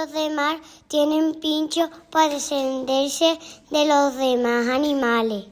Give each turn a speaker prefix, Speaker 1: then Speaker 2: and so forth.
Speaker 1: los demás tienen pinchos para defenderse de los demás animales.